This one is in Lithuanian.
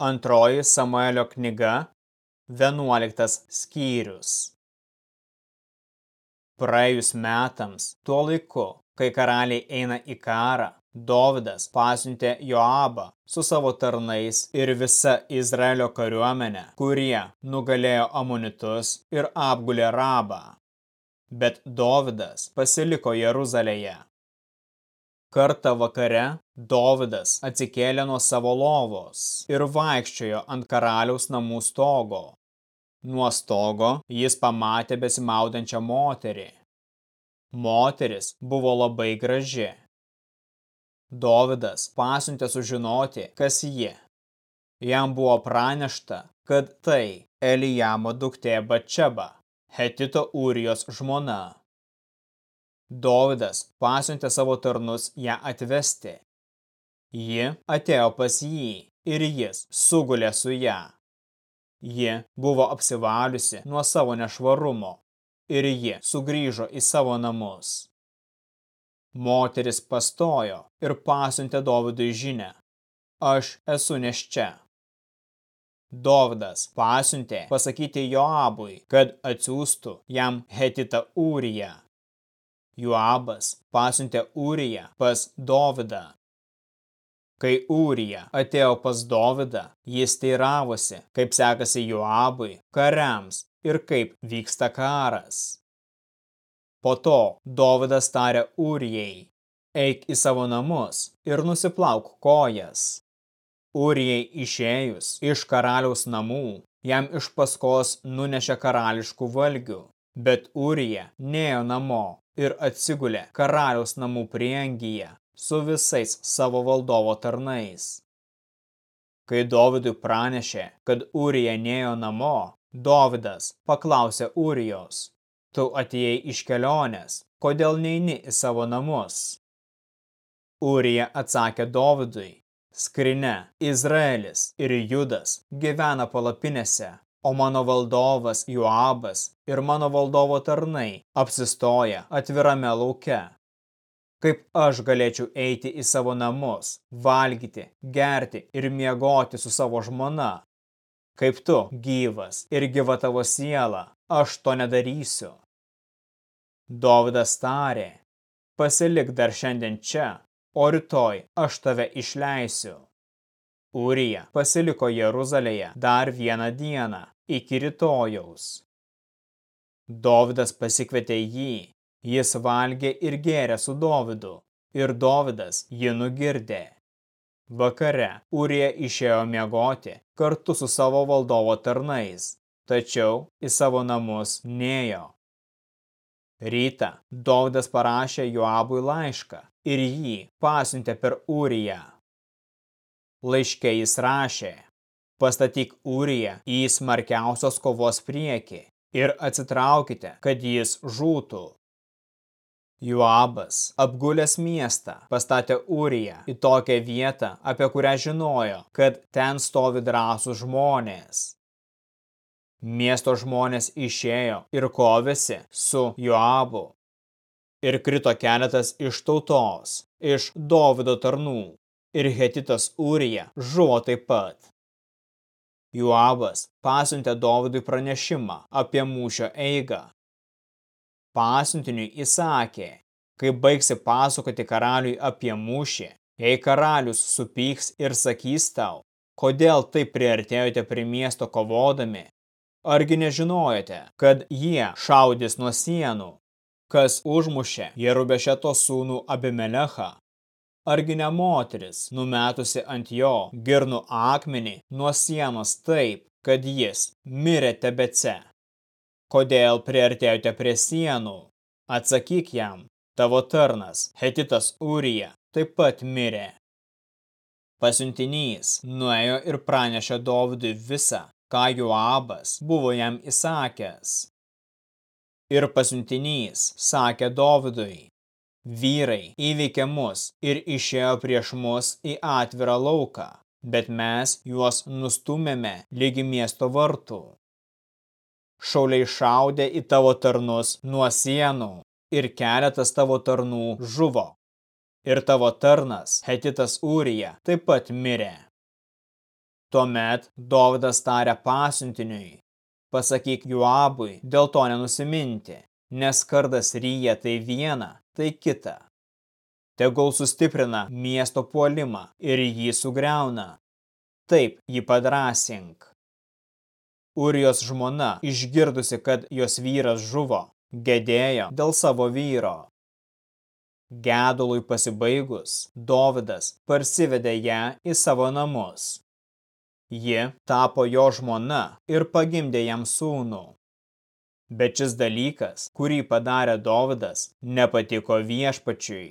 Antroji Samuelio knyga, 11 skyrius. Praėjus metams, tuo laiku, kai karaliai eina į karą, Dovydas pasiuntė Joabą su savo tarnais ir visa Izraelio kariuomenė, kurie nugalėjo amonitus ir apgulė Rabą. Bet Dovydas pasiliko Jeruzalėje. Kartą vakare Dovydas atsikėlė nuo savo lovos ir vaikščiojo ant karaliaus namų stogo. Nuo stogo jis pamatė besimaudančią moterį. Moteris buvo labai graži. Dovydas pasiuntė sužinoti, kas ji. Jam buvo pranešta, kad tai Elijamo duktė Bačeba, Hetito Ūrijos žmona. Dovydas pasiuntė savo tarnus ją atvesti. Ji atėjo pas jį ir jis sugulė su ją. Ji buvo apsivaliusi nuo savo nešvarumo ir ji sugrįžo į savo namus. Moteris pastojo ir pasiuntė Dovydui žinę. Aš esu neščia. Dovydas pasiuntė pasakyti Joabui, kad atsiųstų jam Hetitą Ūriją Joabas pasiuntė Ūriją pas Dovydą. Kai Ūrija atėjo pas Dovydą, jis teiravosi, kaip sekasi Joabui, kariams ir kaip vyksta karas. Po to Dovydas tarė Ūrijai, eik į savo namus ir nusiplauk kojas. Ūrijai išėjus iš karaliaus namų, jam iš paskos nunešė karališkų valgių, bet Ūrija nėjo namo ir atsigulė karaliaus namų priengyje su visais savo valdovo tarnais. Kai Dovydui pranešė, kad Urija nėjo namo, Dovydas paklausė Urijos, tu atėjai iš kelionės, kodėl neini į savo namus? Urija atsakė Dovydui, skrine, Izraelis ir Judas gyvena palapinėse, o mano valdovas Joabas ir mano valdovo tarnai apsistoja atvirame lauke. Kaip aš galėčiau eiti į savo namus, valgyti, gerti ir miegoti su savo žmona? Kaip tu, gyvas ir gyva tavo siela, aš to nedarysiu. Dovydas tarė, pasilik dar šiandien čia, o rytoj aš tave išleisiu. Urija pasiliko Jeruzalėje dar vieną dieną iki rytojaus. Dovydas pasikvietė jį, jis valgė ir gėrė su Dovydu, ir Dovydas jį nugirdė. Vakare Urija išėjo miegoti kartu su savo valdovo tarnais, tačiau į savo namus nėjo. Rytą Dovydas parašė Joabui laišką ir jį pasiuntė per Uriją. Laiške jis rašė, pastatyk Uriją į smarkiausios kovos priekį ir atsitraukite, kad jis žūtų. Joabas, apgulęs miestą, pastatė Uriją į tokią vietą, apie kurią žinojo, kad ten stovi drąsų žmonės. Miesto žmonės išėjo ir kovėsi su Joabu. Ir krito keletas iš tautos, iš Dovido tarnų, ir Hetitas Urija žuvo taip pat. Joabas pasiuntė Dovydui pranešimą apie mūšio eigą. Pasiuntiniui įsakė, kai baigsi pasakoti karaliui apie mūšį, jei karalius supyks ir sakys tau, kodėl taip priartėjote prie miesto kovodami, argi nežinojote, kad jie šaudys nuo sienų, kas užmušė Jerubešeto sūnų Abimelechą Argi ne moteris, numetusi ant jo girnų akmenį nuo sienos taip, kad jis mirė tebece? Kodėl priartėjote prie sienų? Atsakyk jam, tavo tarnas, Hetitas Urija, taip pat mirė. Pasiuntinys nuėjo ir pranešė Dovydui visą, ką Joabas buvo jam įsakęs. Ir pasiuntinys sakė Dovydui, Vyrai įveikė mus ir išėjo prieš mus į atvirą lauką, bet mes juos nustumėme lygi miesto vartų. Šauliai šaudė į tavo tarnus nuo sienų ir keletas tavo tarnų žuvo. Ir tavo tarnas, Hetitas Ūrija, taip pat mirė. Tuomet Dovydas tarė pasiuntiniui, pasakyk Juabui dėl to nenusiminti, nes kardas ryja tai viena, tai kita. Tegul sustiprina miesto puolimą ir jį sugriauna. Taip jį padrasink. Urijos žmona, išgirdusi, kad jos vyras žuvo, gedėjo dėl savo vyro. Gedului pasibaigus, Dovydas parsivedė ją į savo namus. Ji tapo jo žmona ir pagimdė jam sūnų. Bet šis dalykas, kurį padarė Dovydas, nepatiko viešpačiui.